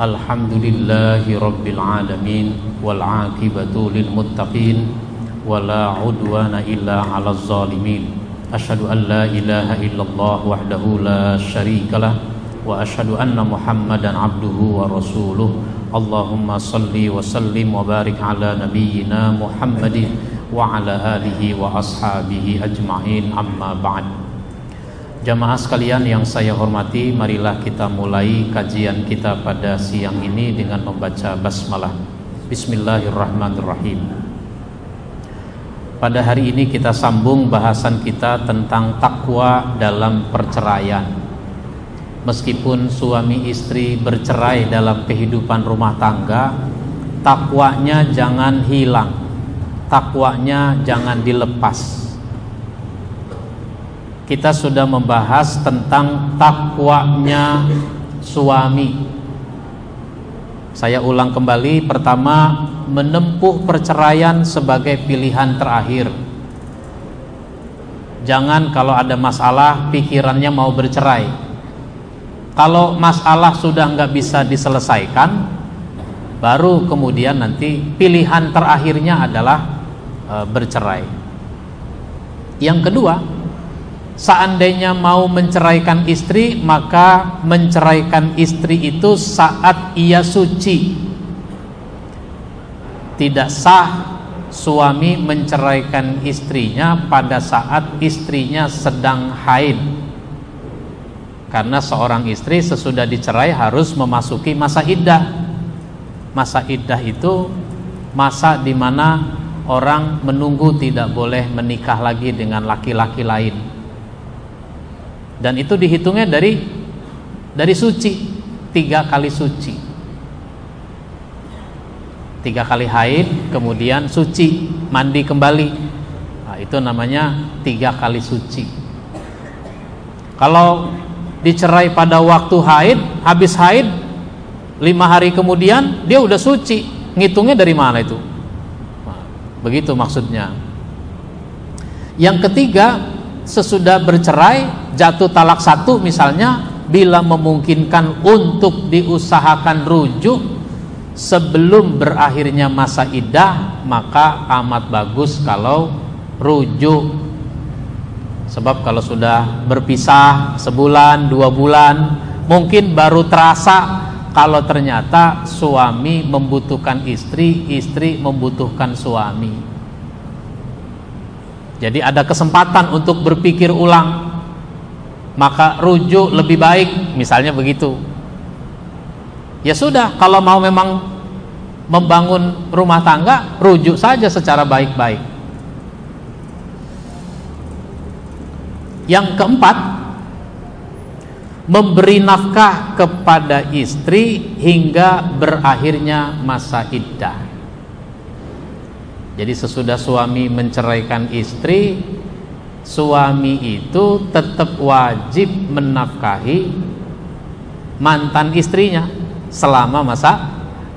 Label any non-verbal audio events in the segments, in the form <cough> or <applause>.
الحمد لله رب العالمين والعاقبة للمتقين ولا عدوان إلا على الظالمين. أشهد أن لا إله إلا الله وحده لا شريك له وأشهد أن محمدا عبده ورسوله. اللهم صل وسلم وبارك على نبينا محمد وعلى آله وأصحابه أجمعين. أما بعد. Jamaah sekalian yang saya hormati, marilah kita mulai kajian kita pada siang ini dengan membaca basmalah. Bismillahirrahmanirrahim. Pada hari ini kita sambung bahasan kita tentang takwa dalam perceraian. Meskipun suami istri bercerai dalam kehidupan rumah tangga, takwanya jangan hilang. Takwanya jangan dilepas kita sudah membahas tentang takwanya suami. Saya ulang kembali, pertama menempuh perceraian sebagai pilihan terakhir. Jangan kalau ada masalah pikirannya mau bercerai. Kalau masalah sudah nggak bisa diselesaikan, baru kemudian nanti pilihan terakhirnya adalah e, bercerai. Yang kedua, seandainya mau menceraikan istri maka menceraikan istri itu saat ia suci. Tidak sah suami menceraikan istrinya pada saat istrinya sedang haid. Karena seorang istri sesudah dicerai harus memasuki masa iddah. Masa iddah itu masa di mana orang menunggu tidak boleh menikah lagi dengan laki-laki lain dan itu dihitungnya dari dari suci. Tiga kali suci. Tiga kali haid kemudian suci mandi kembali. Nah, itu namanya tiga kali suci. Kalau dicerai pada waktu haid habis haid lima hari kemudian dia udah suci. Ngitungnya dari mana itu? Nah, begitu maksudnya. Yang ketiga sesudah bercerai jatuh talak satu misalnya bila memungkinkan untuk diusahakan rujuk sebelum berakhirnya masa idah maka amat bagus kalau rujuk. Sebab kalau sudah berpisah sebulan dua bulan mungkin baru terasa kalau ternyata suami membutuhkan istri istri membutuhkan suami. Jadi ada kesempatan untuk berpikir ulang maka rujuk lebih baik misalnya begitu. Ya sudah kalau mau memang membangun rumah tangga rujuk saja secara baik-baik. Yang keempat memberi nafkah kepada istri hingga berakhirnya masa iddah. Jadi sesudah suami menceraikan istri suami itu tetap wajib menafkahi mantan istrinya selama masa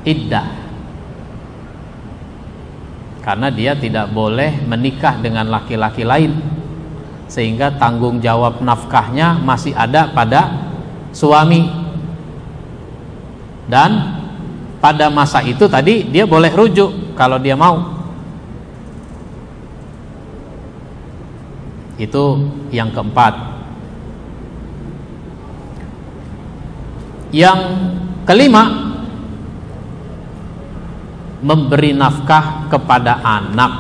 iddah. Karena dia tidak boleh menikah dengan laki-laki lain. Sehingga tanggung jawab nafkahnya masih ada pada suami. Dan pada masa itu tadi dia boleh rujuk kalau dia mau Itu yang keempat. Yang kelima, memberi nafkah kepada anak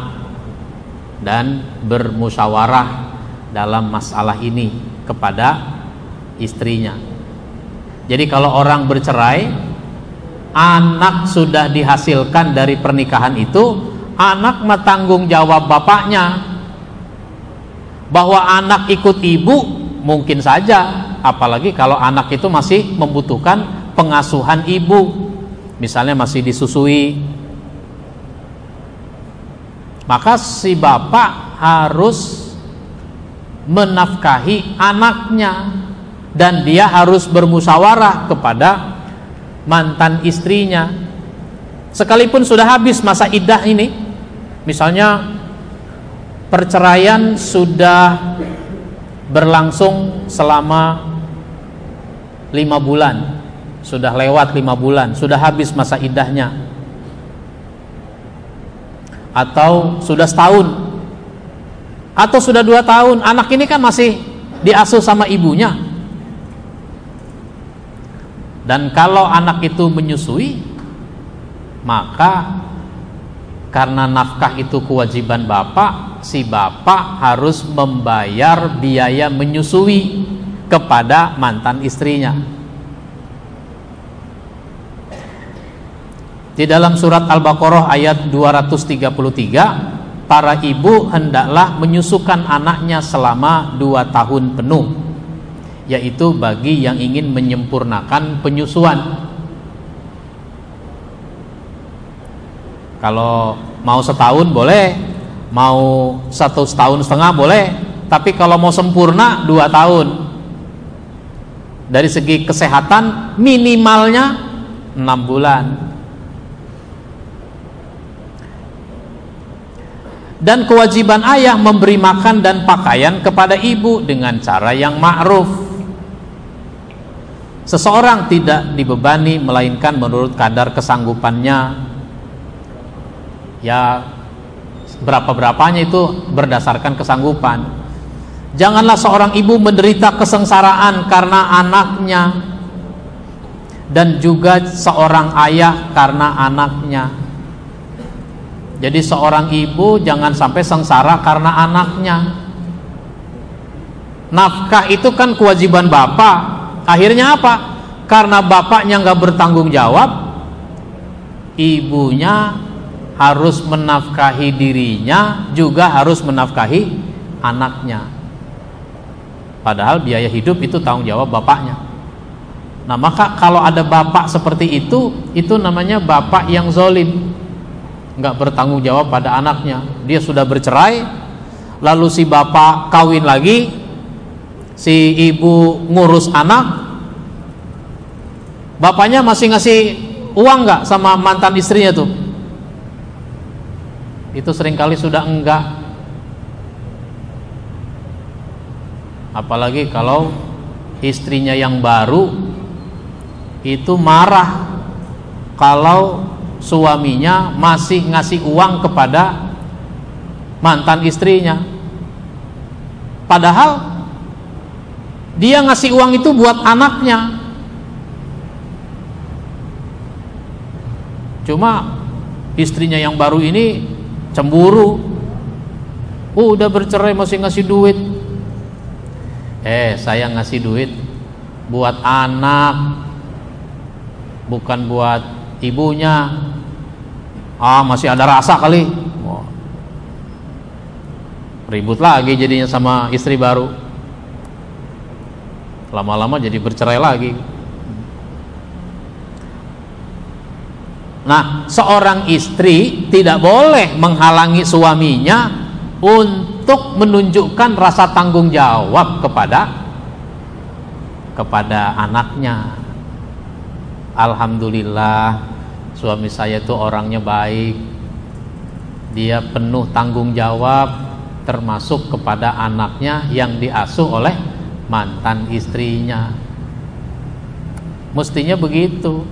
dan bermusyawarah dalam masalah ini kepada istrinya. Jadi kalau orang bercerai, anak sudah dihasilkan dari pernikahan itu, anak tanggung jawab bapaknya bahwa anak ikut ibu mungkin saja. Apalagi kalau anak itu masih membutuhkan pengasuhan ibu. Misalnya masih disusui. Maka si bapak harus menafkahi anaknya. Dan dia harus bermusyawarah kepada mantan istrinya. Sekalipun sudah habis masa idah ini misalnya perceraian sudah berlangsung selama lima bulan. Sudah lewat lima bulan, sudah habis masa idahnya, atau sudah setahun, atau sudah dua tahun, anak ini kan masih diasuh sama ibunya. Dan kalau anak itu menyusui, maka karena nafkah itu kewajiban bapak, si bapak harus membayar biaya menyusui kepada mantan istrinya. Di dalam surat Al-Baqarah ayat 233, para ibu hendaklah menyusukan anaknya selama dua tahun penuh, yaitu bagi yang ingin menyempurnakan penyusuan. Kalau mau setahun boleh, mau satu setahun setengah boleh, tapi kalau mau sempurna dua tahun. Dari segi kesehatan minimalnya enam bulan. dan kewajiban ayah memberi makan dan pakaian kepada ibu dengan cara yang ma'ruf. Seseorang tidak dibebani melainkan menurut kadar kesanggupannya. Ya berapa-berapanya itu berdasarkan kesanggupan. Janganlah seorang ibu menderita kesengsaraan karena anaknya dan juga seorang ayah karena anaknya jadi seorang ibu jangan sampai sengsara karena anaknya. Nafkah itu kan kewajiban bapak. Akhirnya apa? Karena bapaknya nggak bertanggung jawab, ibunya harus menafkahi dirinya, juga harus menafkahi anaknya. Padahal biaya hidup itu tanggung jawab bapaknya. Nah maka kalau ada bapak seperti itu, itu namanya bapak yang zolim nggak bertanggung jawab pada anaknya dia sudah bercerai lalu si bapak kawin lagi si ibu ngurus anak bapaknya masih ngasih uang nggak sama mantan istrinya tuh itu sering kali sudah enggak. Apalagi kalau istrinya yang baru itu marah kalau suaminya masih ngasih uang kepada mantan istrinya. Padahal dia ngasih uang itu buat anaknya. Cuma istrinya yang baru ini cemburu. Oh, udah bercerai masih ngasih duit. Eh saya ngasih duit buat anak bukan buat ibunya. Ah masih ada rasa kali. Oh. ribut lagi jadinya sama istri baru. Lama-lama jadi bercerai lagi nah seorang istri tidak boleh menghalangi suaminya untuk menunjukkan rasa tanggung jawab kepada kepada anaknya. Alhamdulillah suami saya itu orangnya baik. Dia penuh tanggung jawab termasuk kepada anaknya yang diasuh oleh mantan istrinya. Mestinya begitu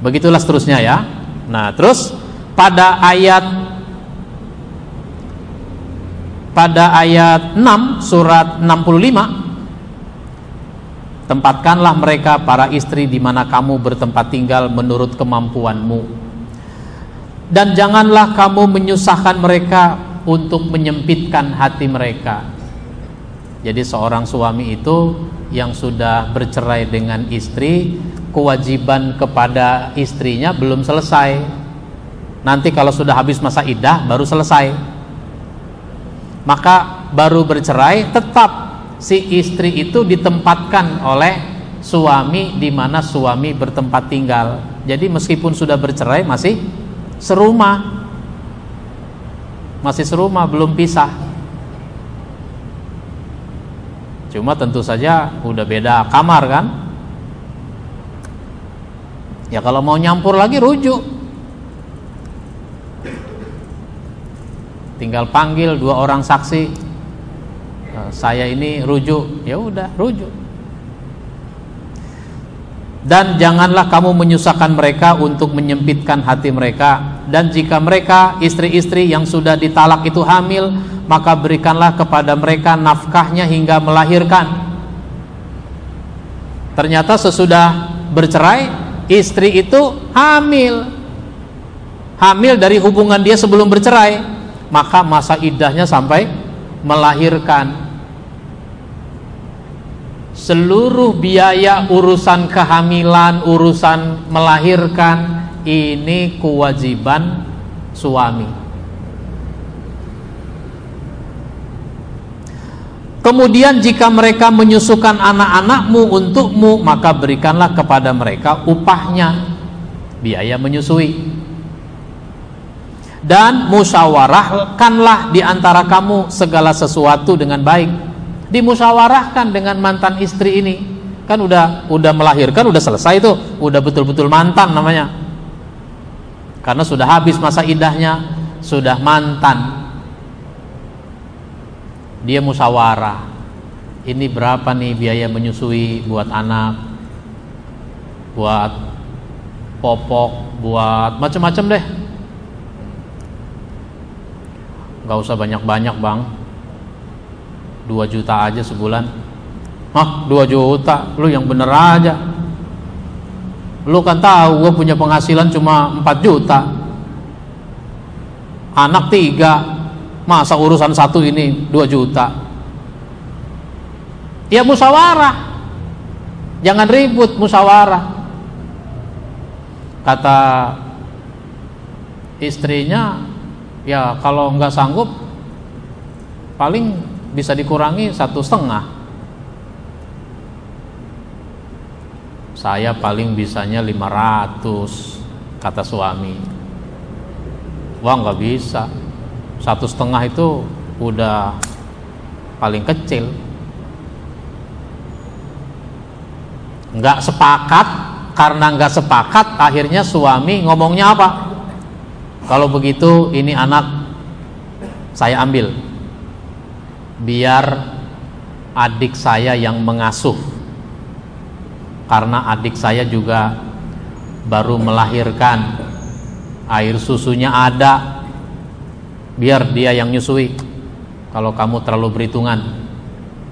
begitulah seterusnya ya. Nah terus pada ayat pada ayat 6 surat 65 tempatkanlah mereka para istri di mana kamu bertempat tinggal menurut kemampuanmu. Dan janganlah kamu menyusahkan mereka untuk menyempitkan hati mereka. Jadi seorang suami itu yang sudah bercerai dengan istri kewajiban kepada istrinya belum selesai nanti kalau sudah habis masa idah baru selesai maka baru bercerai tetap si istri itu ditempatkan oleh suami di mana suami bertempat tinggal. Jadi meskipun sudah bercerai masih serumah. Masih serumah belum pisah. Cuma tentu saja udah beda kamar kan? Ya kalau mau nyampur lagi rujuk. Tinggal panggil dua orang saksi. Eh, saya ini rujuk. Ya udah rujuk. Dan janganlah kamu menyusahkan mereka untuk menyempitkan hati mereka. Dan jika mereka istri-istri yang sudah ditalak itu hamil maka berikanlah kepada mereka nafkahnya hingga melahirkan. Ternyata sesudah bercerai istri itu hamil. Hamil dari hubungan dia sebelum bercerai. Maka masa idahnya sampai melahirkan. Seluruh biaya urusan kehamilan, urusan melahirkan ini kewajiban suami. Kemudian jika mereka menyusukan anak-anakmu untukmu, maka berikanlah kepada mereka upahnya, biaya menyusui. Dan musyawarahkanlah di antara kamu segala sesuatu dengan baik. Dimusyawarahkan dengan mantan istri ini. Kan udah udah melahirkan udah selesai itu udah betul-betul mantan namanya. Karena sudah habis masa idahnya sudah mantan dia musyawarah. Ini berapa nih biaya menyusui buat anak buat popok buat macam-macam deh. Nggak usah banyak-banyak bang. 2 juta aja sebulan. Hah 2 juta? Lu yang bener aja. Lu kan tahu gue punya penghasilan cuma 4 juta. Anak tiga masa urusan satu ini 2 juta? Ya musyawarah jangan ribut musyawarah kata istrinya ya kalau nggak sanggup paling bisa dikurangi satu setengah. Saya paling bisanya 500 kata suami. Wah nggak bisa satu setengah itu udah paling kecil. Nggak sepakat karena nggak sepakat akhirnya suami ngomongnya apa? Kalau begitu ini anak saya ambil. Biar adik saya yang mengasuh. Karena adik saya juga baru melahirkan. Air susunya ada biar dia yang nyusui kalau kamu terlalu berhitungan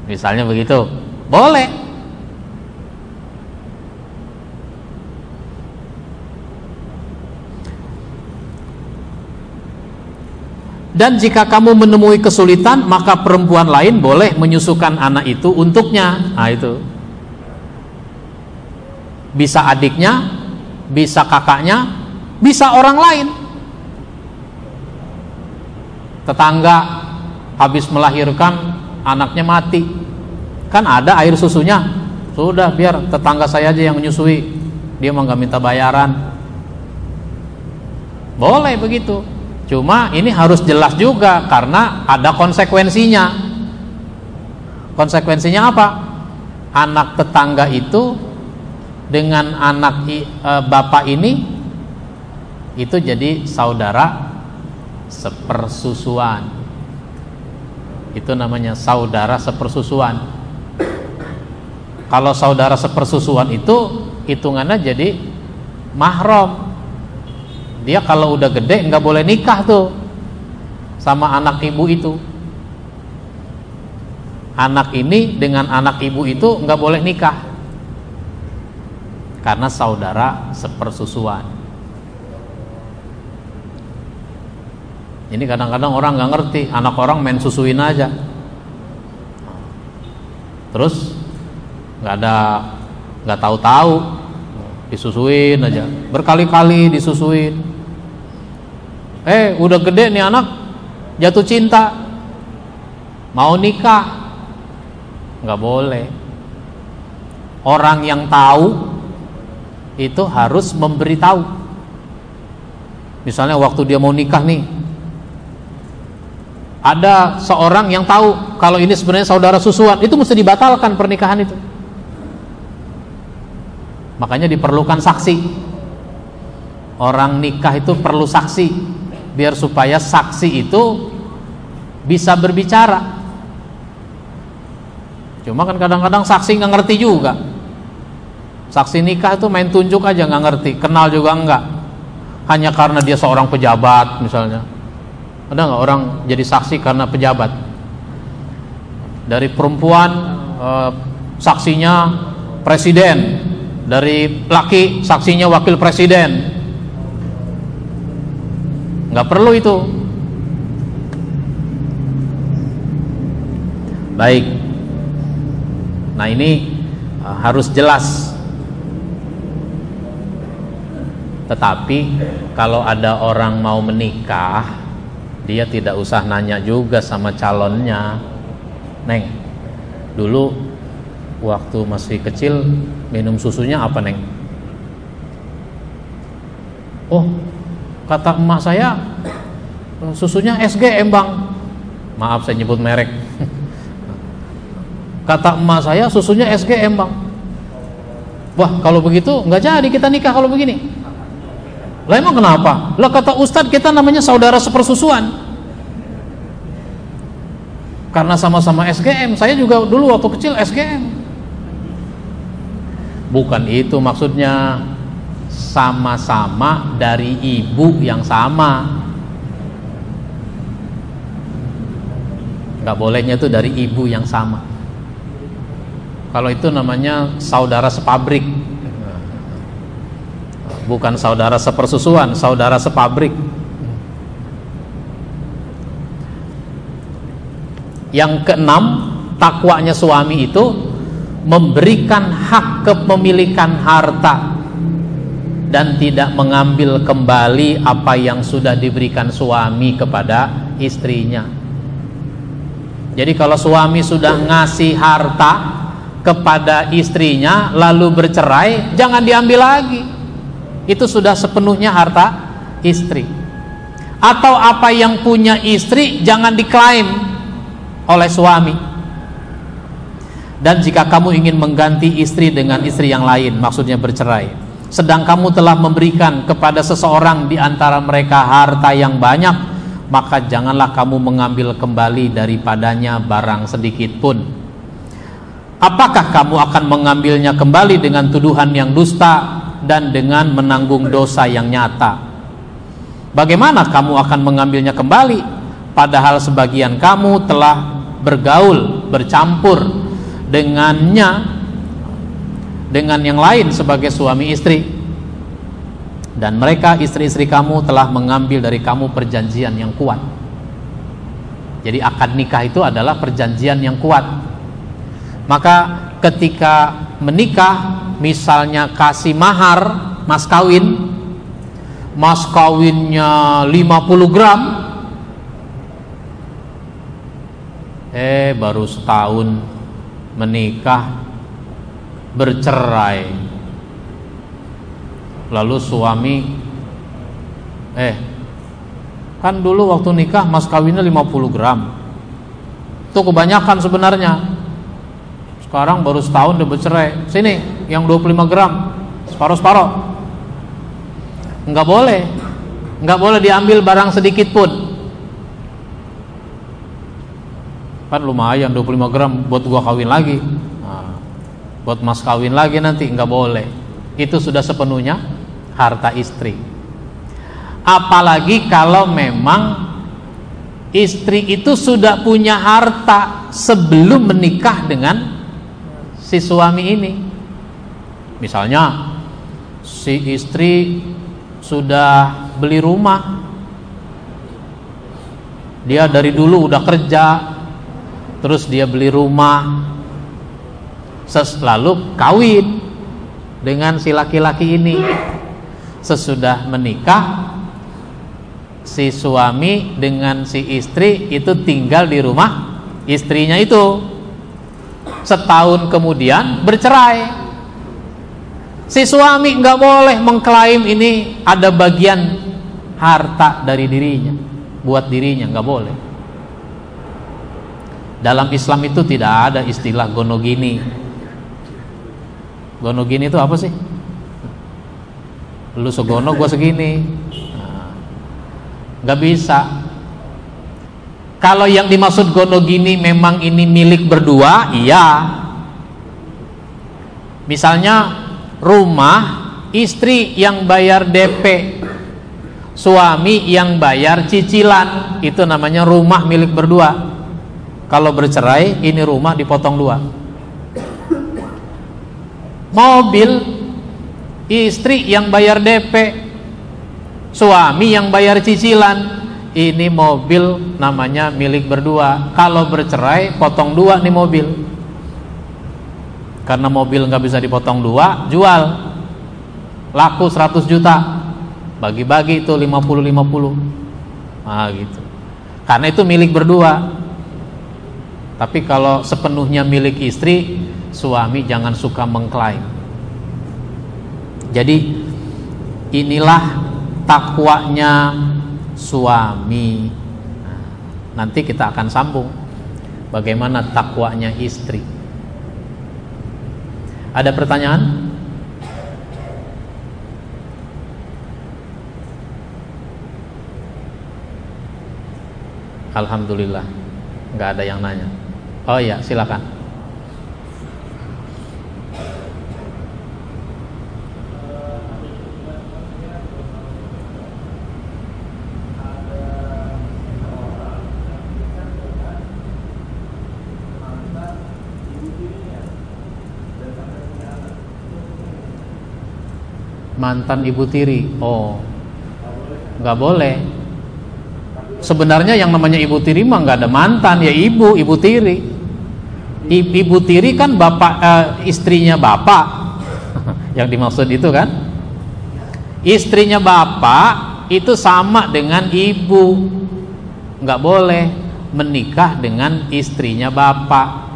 misalnya begitu boleh Dan jika kamu menemui kesulitan, maka perempuan lain boleh menyusukan anak itu untuknya. Nah, itu. Bisa adiknya, bisa kakaknya, bisa orang lain. Tetangga habis melahirkan, anaknya mati. Kan ada air susunya. Sudah biar tetangga saya aja yang menyusui. Dia mau nggak minta bayaran. Boleh begitu Cuma ini harus jelas juga karena ada konsekuensinya. Konsekuensinya apa? Anak tetangga itu dengan anak e, bapak ini itu jadi saudara sepersusuan. Itu namanya saudara sepersusuan. Kalau saudara sepersusuan itu hitungannya jadi mahram dia kalau udah gede nggak boleh nikah tuh sama anak ibu itu anak ini dengan anak ibu itu nggak boleh nikah karena saudara sepersusuan ini kadang-kadang orang nggak ngerti anak orang main susuin aja. Terus nggak ada nggak tahu-tahu disusuin aja. Berkali-kali disusuin. Eh udah gede nih anak jatuh cinta. Mau nikah? Nggak boleh. Orang yang tahu itu harus memberitahu. Misalnya waktu dia mau nikah nih ada seorang yang tahu kalau ini sebenarnya saudara susuan itu mesti dibatalkan pernikahan itu makanya diperlukan saksi orang nikah itu perlu saksi biar supaya saksi itu bisa berbicara. Cuma kan kadang-kadang saksi nggak ngerti juga. Saksi nikah itu main tunjuk aja nggak ngerti, kenal juga enggak. Hanya karena dia seorang pejabat misalnya. Ada nggak orang jadi saksi karena pejabat? Dari perempuan eh, saksinya presiden, dari laki saksinya wakil presiden. Nggak perlu itu. Baik. Nah ini uh, harus jelas. Tetapi kalau ada orang mau menikah, dia tidak usah nanya juga sama calonnya. Neng, dulu waktu masih kecil minum susunya apa neng? Oh, kata emak saya susunya SGM bang. Maaf saya nyebut merek. <laughs> Kata emak saya susunya SGM bang. Wah kalau begitu nggak jadi kita nikah kalau begini. Lah emang kenapa? Lah kata Ustadz kita namanya saudara sepersusuan. Karena sama-sama SGM, saya juga dulu waktu kecil SGM. Bukan itu maksudnya sama-sama dari ibu yang sama. Gak bolehnya itu dari ibu yang sama. Kalau itu namanya saudara sepabrik. Bukan saudara sepersusuan, saudara sepabrik. Yang keenam, takwanya suami itu memberikan hak kepemilikan harta dan tidak mengambil kembali apa yang sudah diberikan suami kepada istrinya. Jadi kalau suami sudah ngasih harta kepada istrinya lalu bercerai, jangan diambil lagi. Itu sudah sepenuhnya harta istri. Atau apa yang punya istri jangan diklaim oleh suami. Dan jika kamu ingin mengganti istri dengan istri yang lain, maksudnya bercerai, sedang kamu telah memberikan kepada seseorang di antara mereka harta yang banyak, maka janganlah kamu mengambil kembali daripadanya barang sedikit pun. Apakah kamu akan mengambilnya kembali dengan tuduhan yang dusta dan dengan menanggung dosa yang nyata? Bagaimana kamu akan mengambilnya kembali, padahal sebagian kamu telah bergaul, bercampur dengannya dengan yang lain sebagai suami istri. Dan mereka istri-istri kamu telah mengambil dari kamu perjanjian yang kuat. Jadi akad nikah itu adalah perjanjian yang kuat. Maka ketika menikah misalnya kasih mahar mas kawin. Mas kawinnya 50 gram. Eh baru setahun menikah bercerai. Lalu suami eh kan dulu waktu nikah mas kawinnya 50 gram. Itu kebanyakan sebenarnya. Sekarang baru setahun udah bercerai. Sini yang 25 gram separuh-separuh nggak boleh. Nggak boleh diambil barang sedikit pun. Kan lumayan 25 gram buat gua kawin lagi. Nah, buat mas kawin lagi nanti nggak boleh. Itu sudah sepenuhnya harta istri. Apalagi kalau memang istri itu sudah punya harta sebelum menikah dengan si suami ini misalnya si istri sudah beli rumah. Dia dari dulu udah kerja terus dia beli rumah. Lalu kawin dengan si laki-laki ini. Sesudah menikah si suami dengan si istri itu tinggal di rumah istrinya itu. Setahun kemudian bercerai si suami nggak boleh mengklaim ini ada bagian harta dari dirinya buat dirinya nggak boleh dalam Islam itu tidak ada istilah gonogini. Gonogini itu apa sih? Lu segono, gua segini. Nah, gak bisa. Kalau yang dimaksud gonogini memang ini milik berdua, iya. Misalnya rumah istri yang bayar DP, suami yang bayar cicilan, itu namanya rumah milik berdua. Kalau bercerai, ini rumah dipotong dua. Mobil istri yang bayar DP, suami yang bayar cicilan, ini mobil namanya milik berdua. Kalau bercerai potong dua nih mobil karena mobil nggak bisa dipotong dua jual. Laku 100 juta. Bagi-bagi itu 50-50 ah gitu. Karena itu milik berdua. Tapi kalau sepenuhnya milik istri suami jangan suka mengklaim. Jadi inilah takwanya suami. Nah, nanti kita akan sambung. Bagaimana takwanya istri. Ada pertanyaan? Alhamdulillah, nggak ada yang nanya. Oh ya, silakan. Mantan ibu tiri. Oh nggak boleh. Sebenarnya yang namanya ibu tiri mah nggak ada mantan ya ibu ibu tiri. Ibu tiri kan bapak eh, istrinya bapak. <laughs> Yang dimaksud itu kan? Istrinya bapak itu sama dengan ibu. Nggak boleh menikah dengan istrinya bapak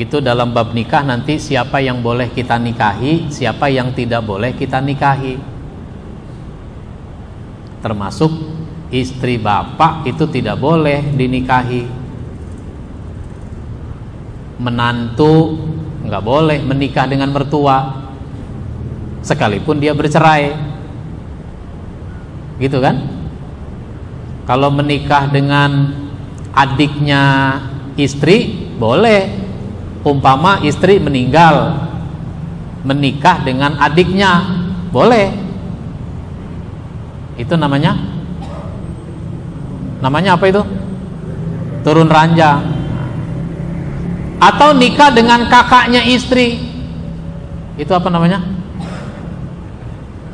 itu dalam bab nikah nanti siapa yang boleh kita nikahi, siapa yang tidak boleh kita nikahi. Termasuk istri bapak itu tidak boleh dinikahi. Menantu nggak boleh menikah dengan mertua, sekalipun dia bercerai, gitu kan? Kalau menikah dengan adiknya istri boleh umpama istri meninggal menikah dengan adiknya. Boleh. Itu namanya namanya apa itu? Turun ranjang atau nikah dengan kakaknya istri. Itu apa namanya?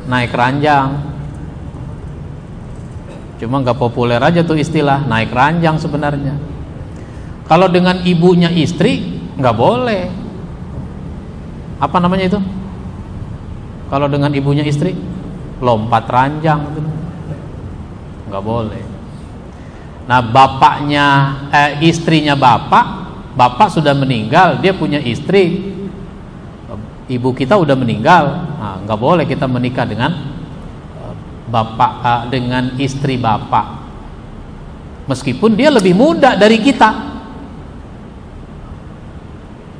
Naik ranjang. Cuma nggak populer aja tuh istilah naik ranjang sebenarnya. Kalau dengan ibunya istri nggak boleh. Apa namanya itu? Kalau dengan ibunya istri lompat ranjang itu nggak boleh. Nah bapaknya eh, istrinya bapak bapak sudah meninggal dia punya istri. Ibu kita udah meninggal. Nah, nggak boleh kita menikah dengan eh, bapak eh, dengan istri bapak. Meskipun dia lebih muda dari kita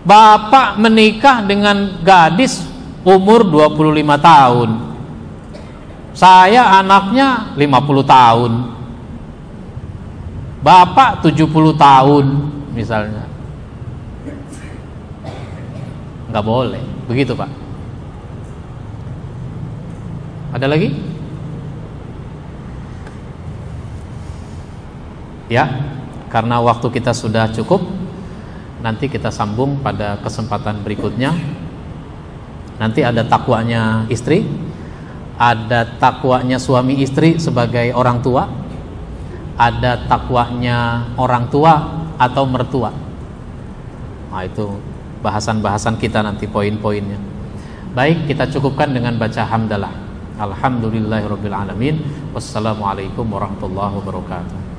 Bapak menikah dengan gadis umur 25 tahun. Saya anaknya 50 tahun. Bapak 70 tahun misalnya. Enggak boleh. Begitu, Pak. Ada lagi? Ya, karena waktu kita sudah cukup nanti kita sambung pada kesempatan berikutnya. Nanti ada takwanya istri ada takwanya suami istri sebagai orang tua ada takwanya orang tua atau mertua. Nah itu bahasan-bahasan kita nanti poin-poinnya. Baik kita cukupkan dengan baca hamdalah. Alhamdulillahirabbil alamin. Wassalamualaikum warahmatullahi wabarakatuh